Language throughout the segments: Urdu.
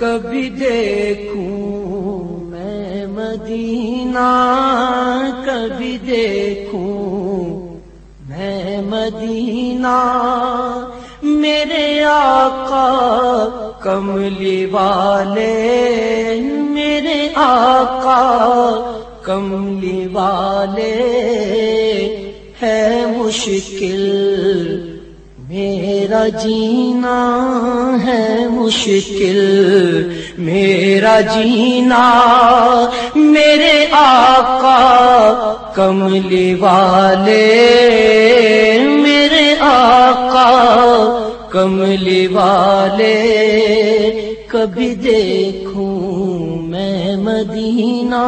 کبھی دیکھوں میں مدینہ، کبھی دیکھوں میں مدینہ۔ میرے آقا کملی والے میرے آقا کملی والے ہے مشکل میرا جینا ہے مشکل، میرا جینا میرے آقا کملی والے، میرے آقا کملی والے۔ کبھی دیکھوں میں مدینہ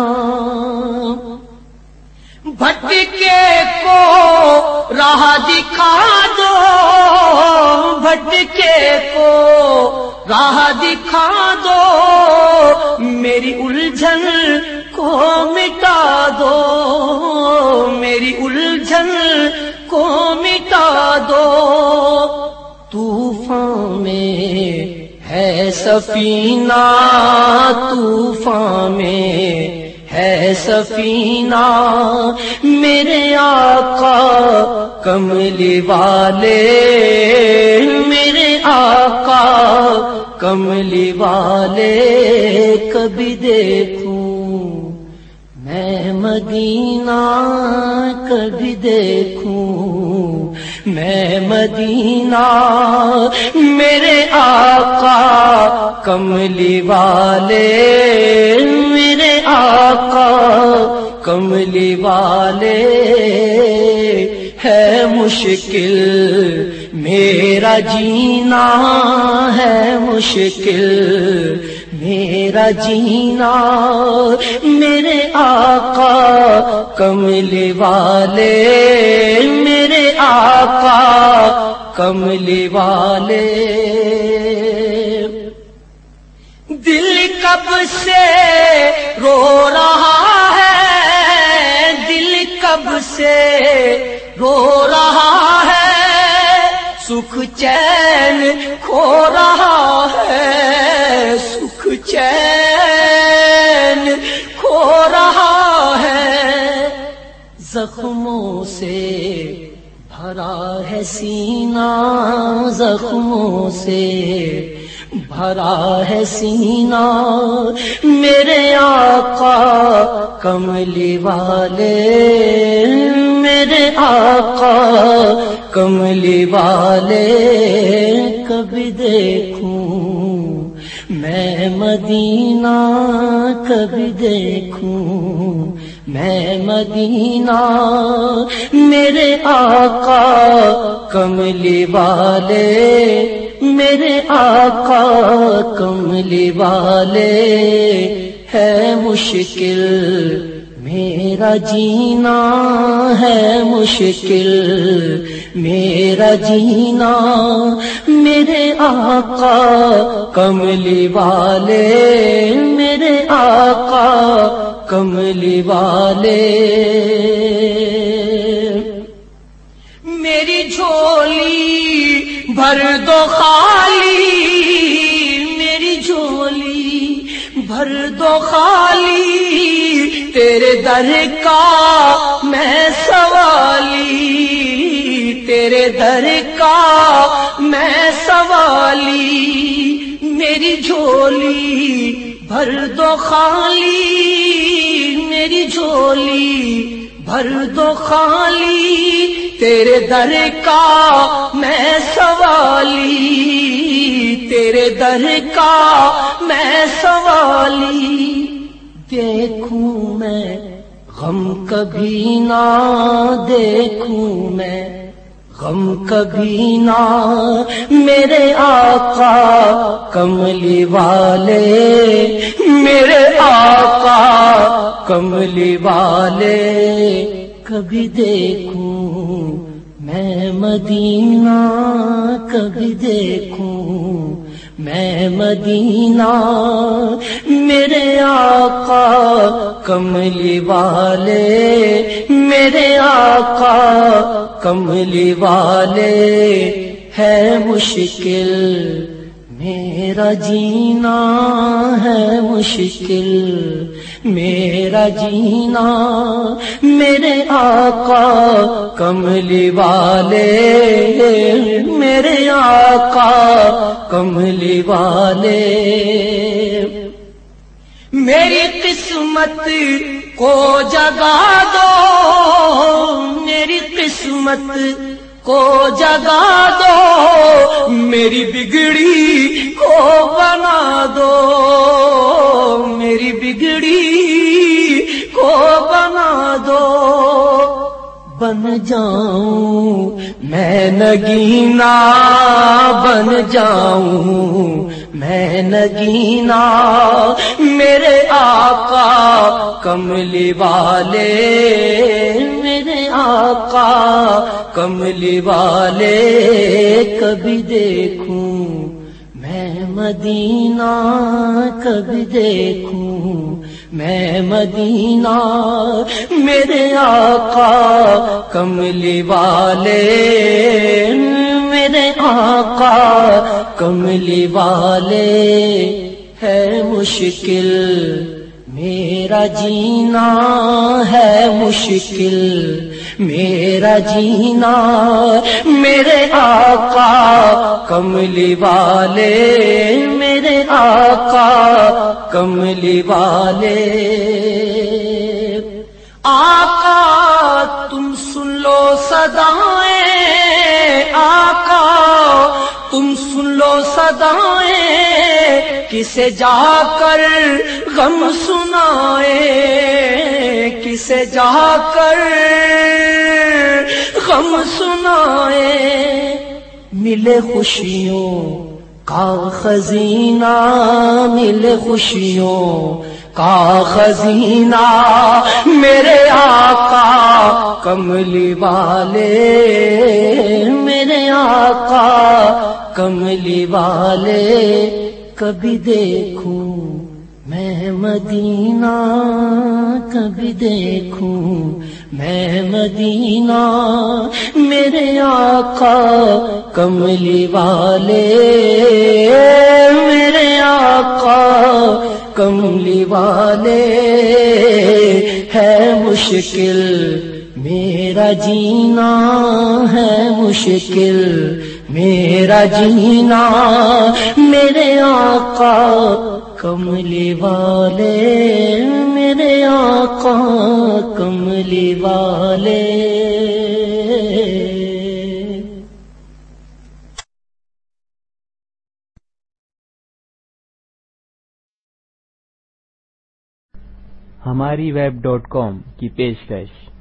بھٹکے کو راہ دکھا دو، بھٹکے کو راہ دکھا دو، میری الجھن کو مٹا دو، میری الجھن کو مٹا دو۔ طوفان میں ہے سفینہ، طوفان میں ہے سفینہ میرے آقا کملی والے میرے آقا کملی والے کبھی دیکھوں میں مدینہ کبھی دیکھوں میں مدینہ میرے آقا کملی والے میرے آقا، کملی والے ہے مشکل، میرا جینا ہے مشکل، میرا جینا میرے آقا، کملی والے، میرے آقا، کملی والے۔ دل کب سے سکھ چین کھو رہا ہے، سکھ چین کھو رہا ہے۔ زخموں سے بھرا ہے سینہ، زخموں سے بھرا ہے سینہ۔ میرے آقا کملی والے آقا، کملی والے کبھی دیکھوں، میں مدینہ کبھی دیکھوں، میں مدینہ میرے آقا، کملی والے میرے آقا، کملی والے ہے مشکل میرا جینا ہے مشکل، میرا جینا میرے آقا، کملی والے، میرے آقا، کملی والے۔ میری جھولی بھر دو خالی، میری جھولی بھر دو خالی۔ تیرے در کا میں سوالی، تیرے در کا میں سوالی، میری جھولی بھر دو خالی، میری جھولی بھر دو خالی، تیرے در کا میں سوالی، تیرے در کا میں سوالی۔ دیکھوں میں، غم کبھی نہ دیکھوں میں، غم کبھی نہ میرے آقا کملی والے، میرے آقا کملی والے۔ کبھی دیکھوں میں مدینہ، کبھی دیکھوں میں مدینہ میرے آقا کملی والے میرے آقا کملی والے ہے مشکل میرا جینا ہے مشکل، میرا جینا میرے آقا، کملی والے، میرے آقا، کملی والے۔ میری قسمت کو جگا دو، میری قسمت کو جگا دو میری بگڑی کو بنا دو۔ میری بگڑی کو بنا دو۔ بن جاؤں، میں نگینا بن جاؤں، میں نگینا میرے آقا کملی والے، میرے آقا کملی والے کبھی دیکھوں، میں مدینہ کبھی دیکھوں میں مدینہ، میرے آقا، کملی والے۔ میرے آقا، کملی والے۔ ہے مشکل، میرا جینا ہے مشکل۔ میرا جینا، میرے آقا، کملی والے، میرے آقا، کملی والے۔ آقا، تم سن لو سدائیں آقا، تم سن لو سدائیں کسے جا کر غم سنائے، کسے جا کر غم سنائے۔ ملے خوشیوں کا خزینہ، ملے خوشیوں کا خزینہ۔ میرے آقا کملی والے، میرے آقا کملی والے۔ کبھی دیکھوں میں مدینہ، کبھی دیکھوں میں مدینہ۔ میرے آقا کملی والے، میرے آقا کملی والے۔ ہے مشکل میرا جینا، ہے مشکل میرا جینا میرے آقا کملی والے، میرے آقا کملی والے۔ ہماری ویب ڈاٹ کام کی پیشکش۔